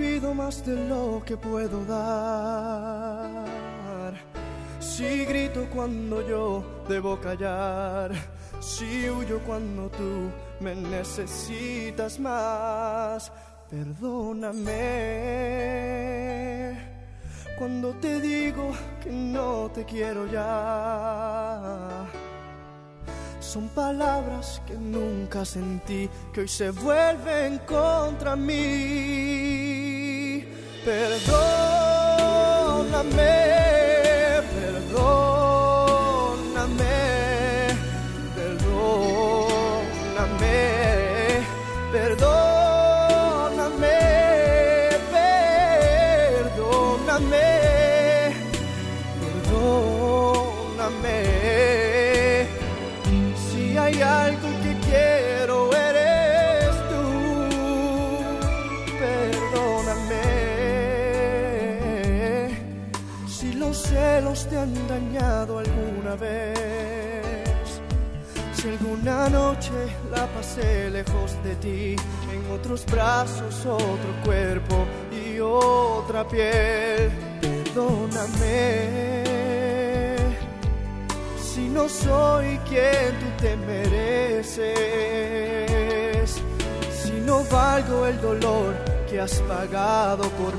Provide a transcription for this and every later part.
pido más de lo que puedo dar. Si grito cuando yo debo callar. Si huyo cuando tú me necesitas más. Perdóname cuando te digo que no te quiero ya. Son palabras que nunca sentí, que hoy se vuelven contra mí. Perdóname,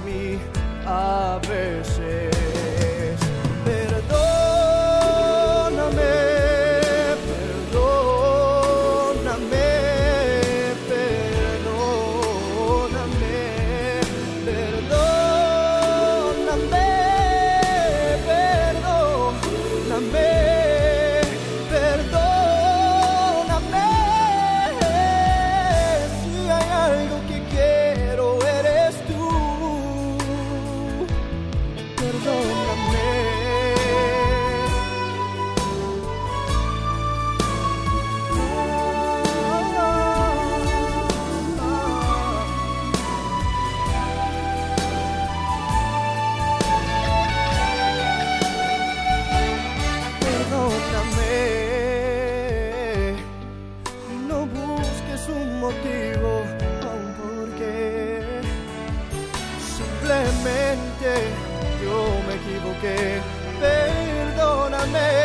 pagado por mí a veces. Simplemente yo me equivoqué. Perdóname.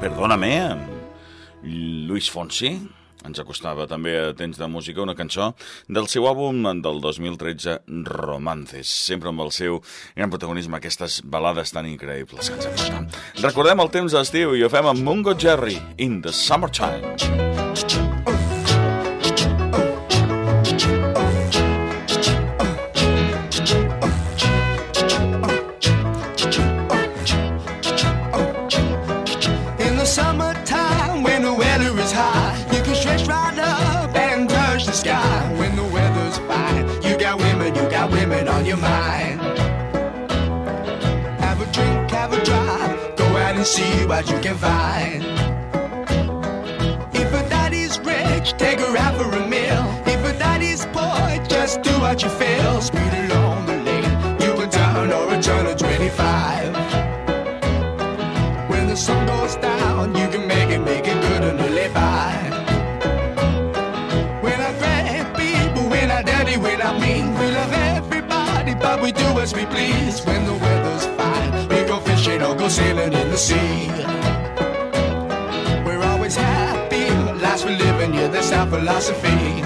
Perdóname, Luis Fonsi. Ens acostava també a temps de música una cançó del seu àlbum del 2013, Romances, sempre amb el seu gran protagonisme, aquestes balades tan increïbles que ens aporten. Recordem el temps d'estiu i ho fem amb Mungo Jerry, In the Summertime. What you can find. If a daddy's rich, take her out for a meal. If a daddy's poor, just do what you feel. Speed along the lane, you can turn or a turn of 25. When the sun goes down, you can make it, make it good and live by. When I grab people, when I daddy, when I mean, we love everybody, but we do as we please. When the weather's fine, we go fishing or go sailing in the sea. We're always happy, lives we're living, yeah, that's our philosophy.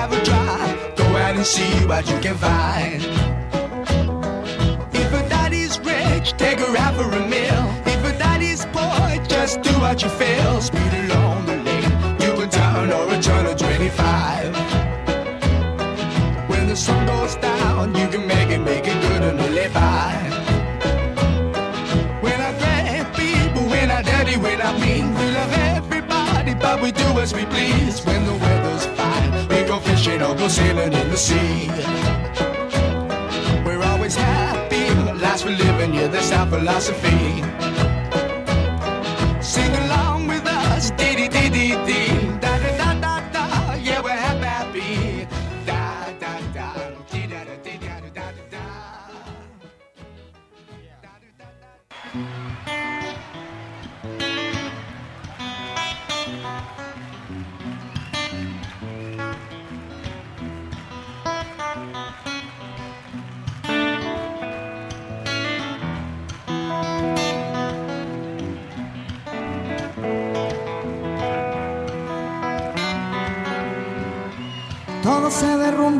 Have a go out and see what you can find. If a daddy's rich, take her out for a meal. If a daddy's poor, just do what you feel. Speed along the lane, you can turn or a turn of 25. When the sun goes down, you can make it, make it good and live by. When I grab people, when I dirty, when I mean, we love everybody, but we do as we please. Or go sailing in the sea. We're always happy, life's for living, yeah, that's our philosophy.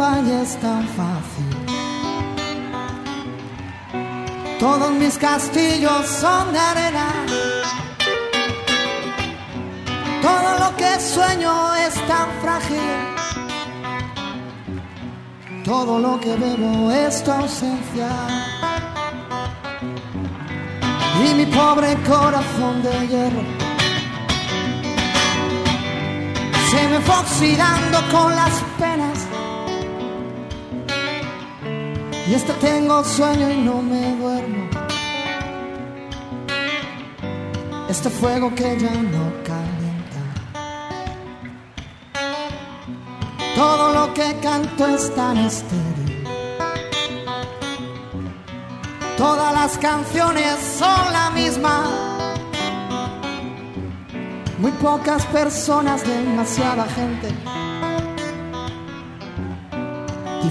Es tan fácil. Todos mis castillos son de arena. Todo lo que sueño es tan frágil. Todo lo que bebo es tu ausencia. Y mi pobre corazón de hierro se me fue oxidando con las penas. Y este tengo sueño y no me duermo. Este fuego que ya no calienta. Todo lo que canto es tan estéril. Todas las canciones son la misma. Muy pocas personas, demasiada gente.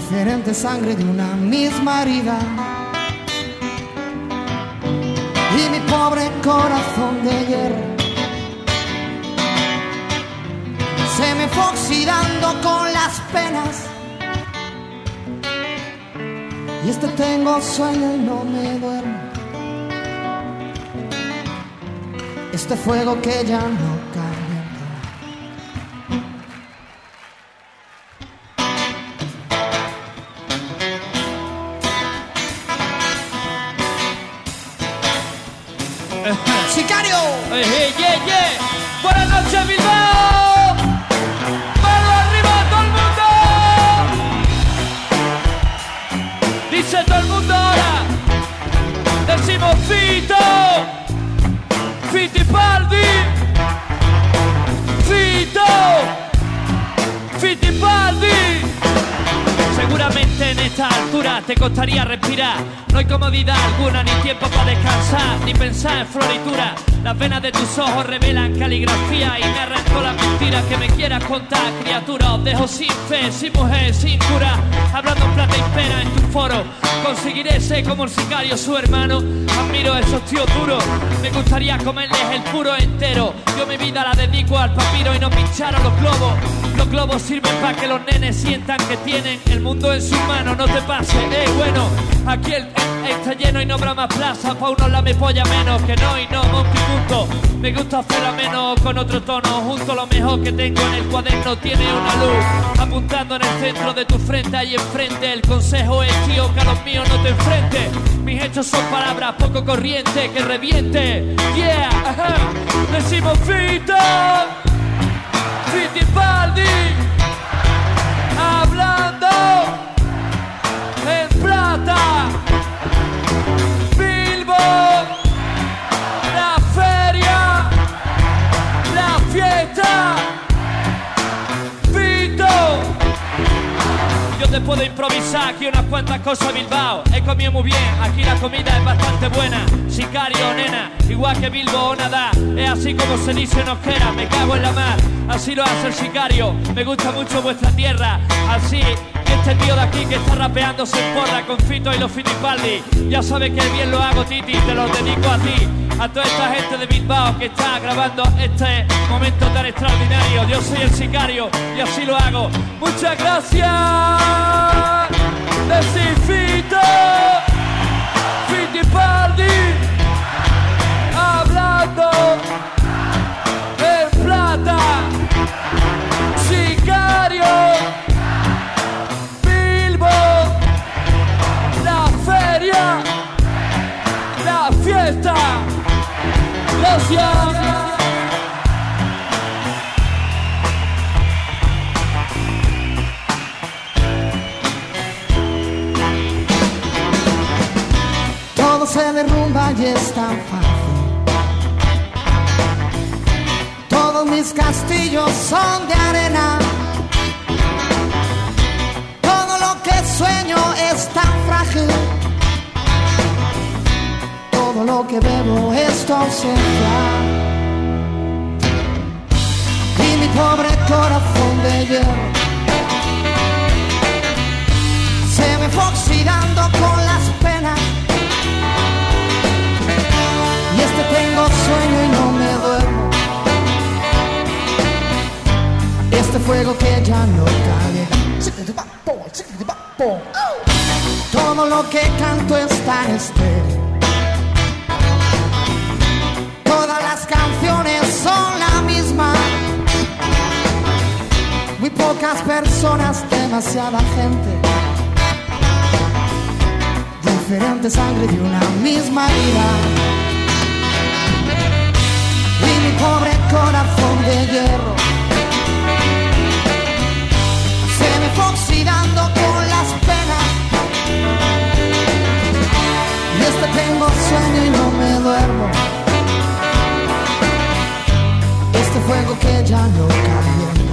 Diferente sangre de una misma herida. Y mi pobre corazón de hierro se me fue oxidando con las penas. Y este tengo sueño y no me duermo. Este fuego que ya no Hey, yeah, yeah. Buenas noches, Bilbao. Mano arriba, todo el mundo. Dice todo el mundo ahora. Decimos Fito. Fittipaldi. Fito. Fittipaldi. Seguramente en esta altura te costaría respirar. No hay comodidad alguna, ni tiempo para descansar, ni pensar en floritura. Las venas de tus ojos revelan caligrafía y narran todas las mentiras que me quieras contar. Criatura, os dejo sin fe, sin mujer, sin cura. Hablando plata y pena en tu foro. Conseguiré ser como el sicario, su hermano. Admiro esos tíos duros. Me gustaría comerles el puro entero. Yo mi vida la dedico al papiro y no pinchar a los globos. Los globos sirven para que los nenes sientan que tienen el mundo en sus manos. No te pases, eh, bueno, aquí el, está lleno y no habrá más plaza. Pa' unos la me polla menos que no y no, monkey punto. Me gusta hacerla menos con otro tono. Junto lo mejor que tengo en el cuaderno tiene una luz. Apuntando en el centro de tu frente, ahí enfrente. El consejo es, tío, que a los míos no te enfrentes. Mis hechos son palabras poco corrientes que reviente. Yeah, ajá. decimos Fito. Fittipaldi stata Bilbo, la feria, la fiesta, Vito. Yo te puedo improvisar aquí unas cuantas cosas, Bilbao. He comido muy bien, aquí la comida es bastante buena. Sicario, nena, igual que Bilbo o nada. Es así como se dice en Osquera, me cago en la mar. Así lo hace el sicario, me gusta mucho vuestra tierra. Así este tío de aquí que está rapeando se porra con Fito y los Fittipaldi. Ya sabes que bien lo hago, Titi, te lo dedico a ti a toda esta gente de Bilbao que está grabando este momento tan extraordinario. Yo soy el sicario y así lo hago. Muchas gracias. Decifito, Todo se derrumba y es tan fácil. Todos mis castillos son de arena. Todo lo que sueño es tan frágil. Todo lo que bebo es tu ausencia. Y mi pobre corazón de hierro se me fue oxidando con las penas. Y este tengo sueño y no me duermo. Este fuego que ya no cae. Todo lo que canto es tan estéril. Canciones son la misma. Muy pocas personas, demasiada gente. Diferente sangre de una misma vida. Y mi pobre corazón de hierro se me fue oxidando con las penas. Y este tengo sueño y no me duermo. Este fuego que ya no calienta.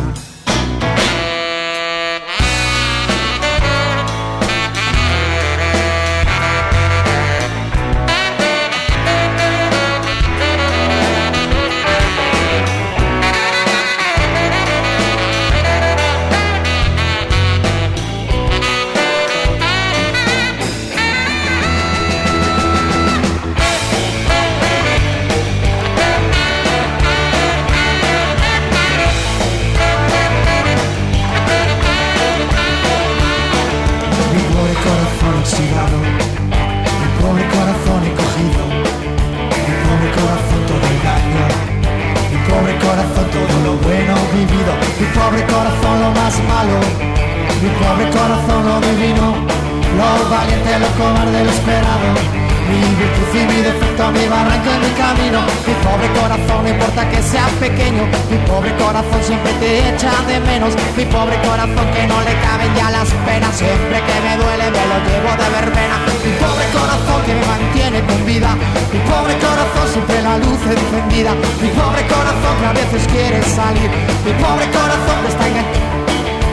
Y mi camino. Mi pobre corazón, no importa que sea pequeño. Mi pobre corazón siempre te echa de menos. Mi pobre corazón que no le caben ya las penas. Siempre que me duele me lo llevo de verbena. Mi pobre corazón que me mantiene con vida. Mi pobre corazón siempre la luz encendida. Mi pobre corazón que a veces quiere salir. Mi pobre corazón que está enganchado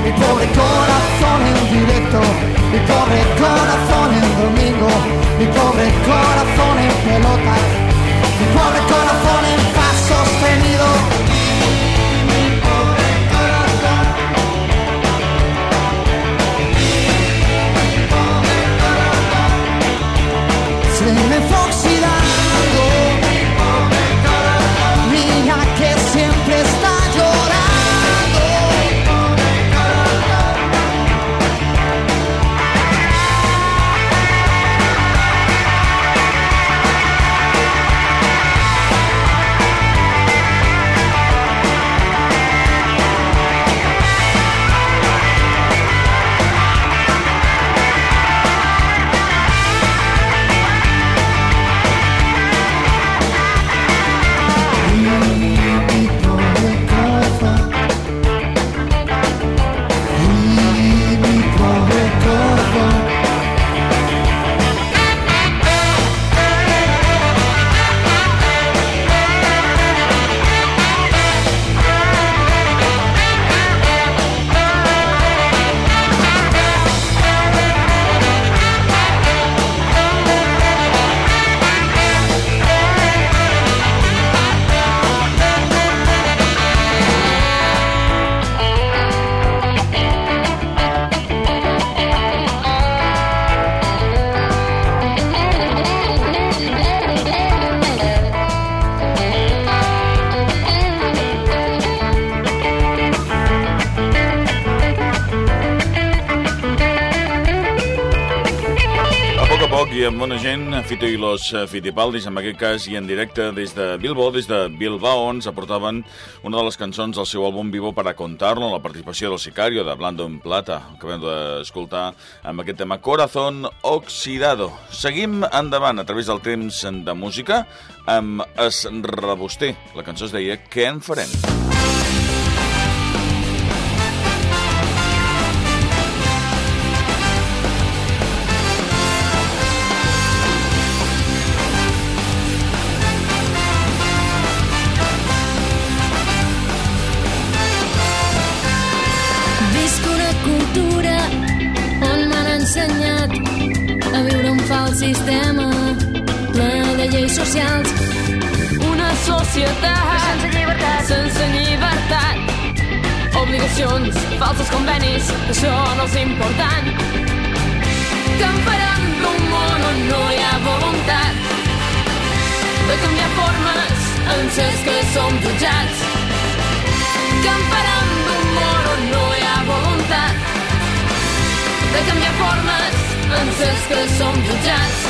mi pobre corazón en directo, mi pobre corazón en domingo, mi pobre corazón en pelota, mi pobre corazón en paz sostenido. Gent, Fito i los Fitipaldis, en aquest cas, i en directe des de Bilbao, des de Bilbao, ens aportaven una de les cançons del seu àlbum Vivo para contarlo, la participació del Sicario, de Blando en Plata, que vam d'escoltar amb aquest tema Corazón Oxidado. Seguim endavant a través del temps de música amb Es Reboster. La cançó es deia Què en farem? sistema de canviar formes penses que som jutjats?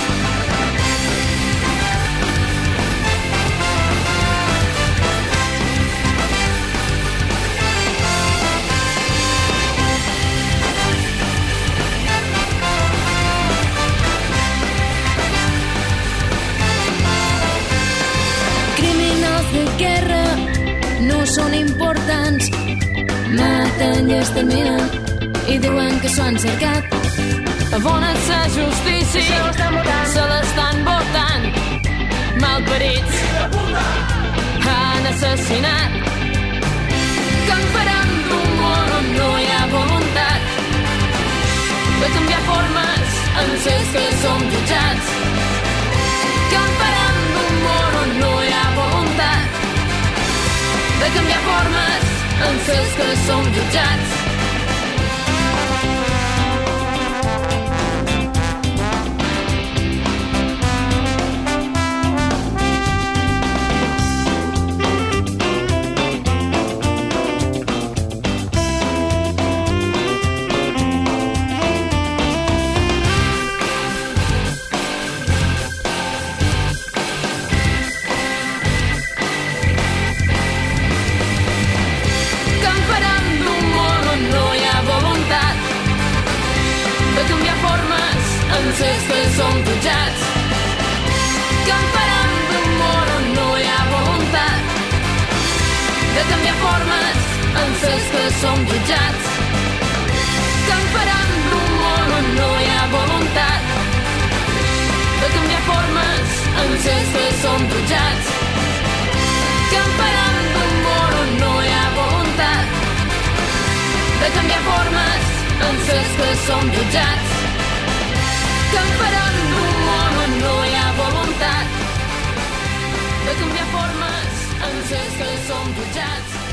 Criminals de guerra no són importants maten i exterminen i diuen que s'ho han cercat Abona't sa justícia, se l'estan votant. Malparits han assassinat. Que en faran d'un món on no hi ha voluntat de canviar formes en ses que som jutjats. Que en faran d'un món on no hi ha voluntat de canviar formes en ses que som jutjats. Som jutjats. Que en faran d'un món on no hi ha voluntat. De canviar formes en ses que som jutjats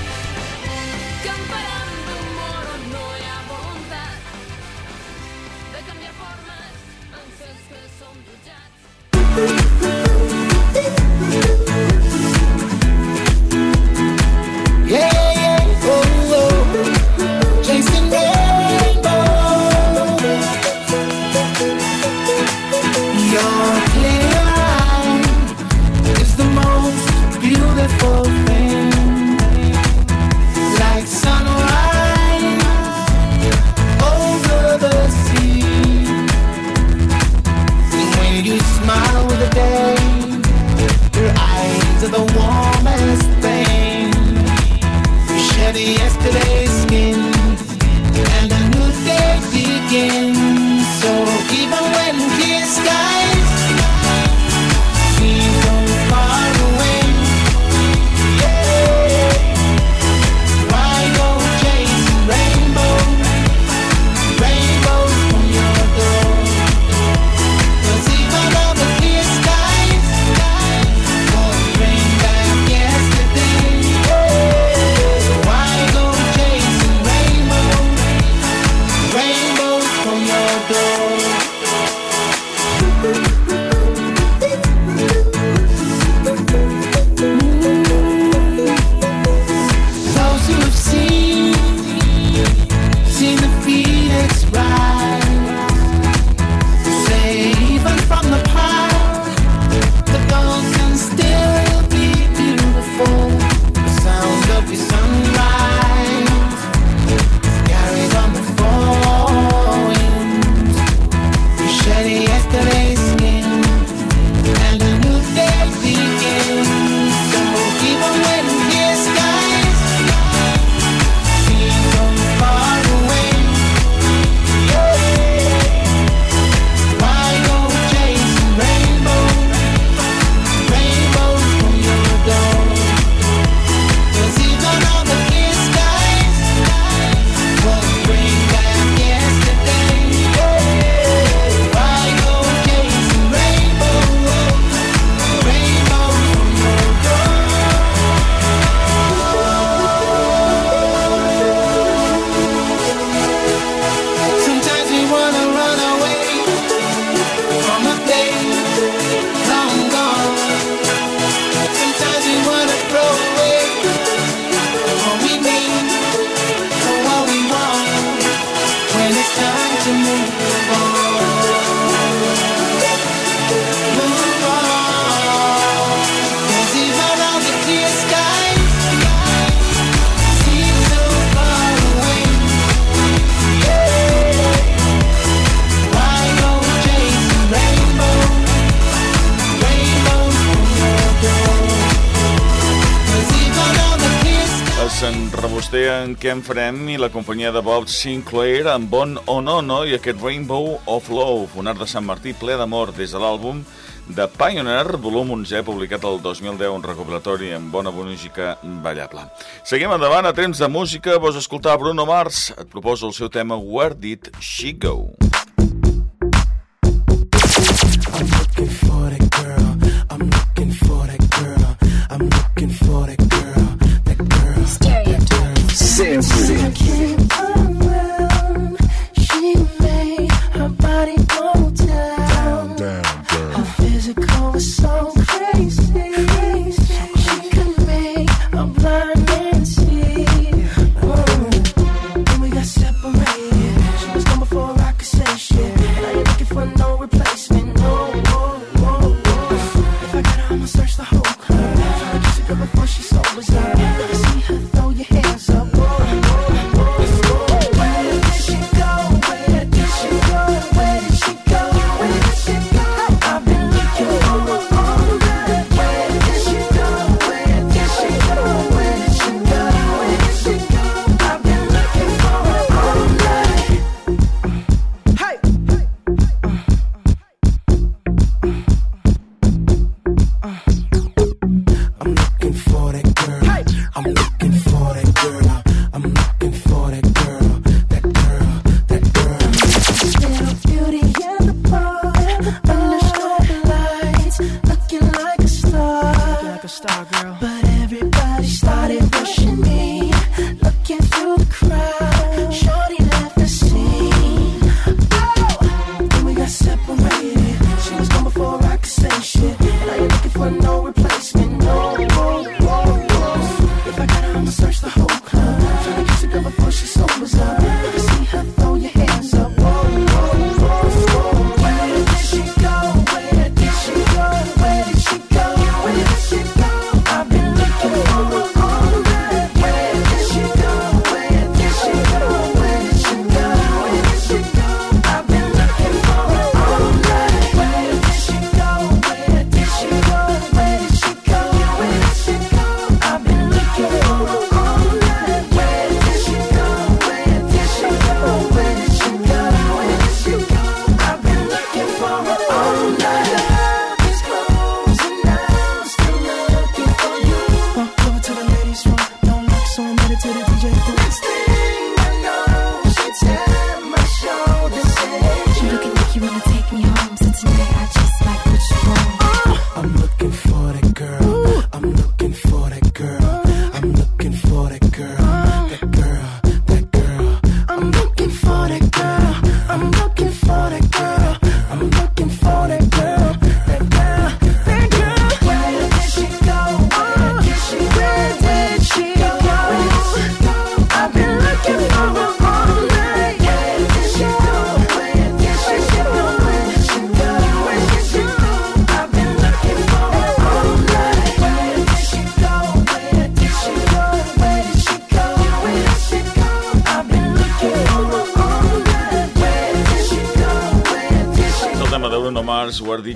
day. Your eyes are the warmest thing. We share the yesterday's skin, and a new day begins. So even Ken Frem i la companyia de Bob Sinclair amb Bon o oh No No i aquest Rainbow of Love, un art de Sant Martí ple d'amor des de l'àlbum de Pioneer, volum 11, publicat el 2010, un recopilatori amb bona música ballable. Seguim endavant, a temps de música, vos escoltar Bruno Mars? Et proposo el seu tema Where Did She Go?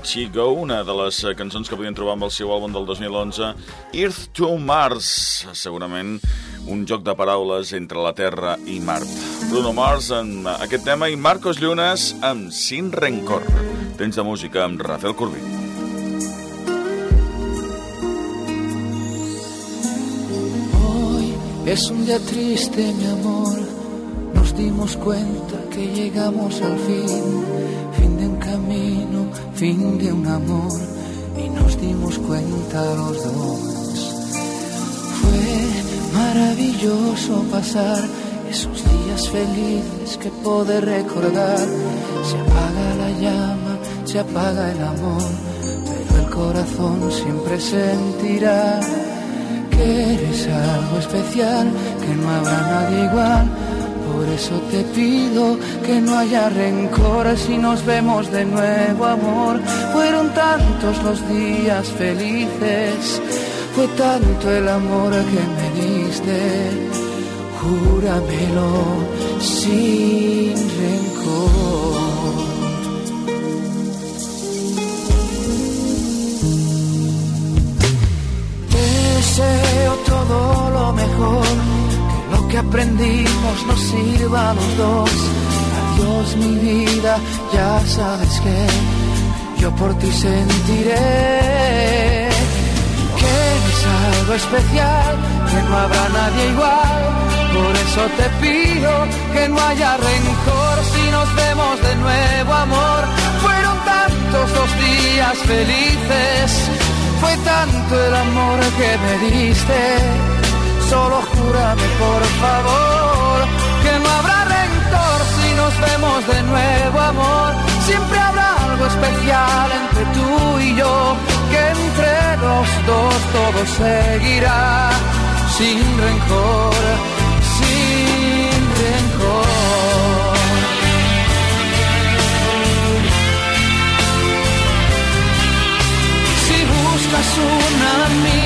Chigo, una de les eh, cançons que podien trobar amb el seu àlbum del 2011, Earth to Mars, segurament un joc de paraules entre la Terra i Mart. Bruno Mars en eh, aquest tema i Marcos Llunes amb Sin Rencor. Tens de música amb Rafael Corbí. Es un día triste, mi amor. Nos dimos cuenta que llegamos al fin fin de un amor y nos dimos cuenta los dos. Fue maravilloso pasar esos días felices que poder recordar. Se apaga la llama, se apaga el amor, pero el corazón siempre sentirá que eres algo especial, que no habrá nadie igual por eso te pido que no haya rencor si nos vemos de nuevo, amor. Fueron tantos los días felices, fue tanto el amor que me diste. Júramelo sin rencor. Hacemos nos sirva los dos. Adiós mi vida, ya sabes que yo por ti sentiré que es algo especial, que no habrá nadie igual. Por eso te pido que no haya rencor si nos vemos de nuevo, amor. Fueron tantos los días felices, fue tanto el amor que me diste. Solo júrame por favor que no habrá rencor si nos vemos de nuevo, amor. Siempre habrá algo especial entre tú y yo, que entre los dos todo seguirá sin rencor, sin rencor. Si buscas un amigo,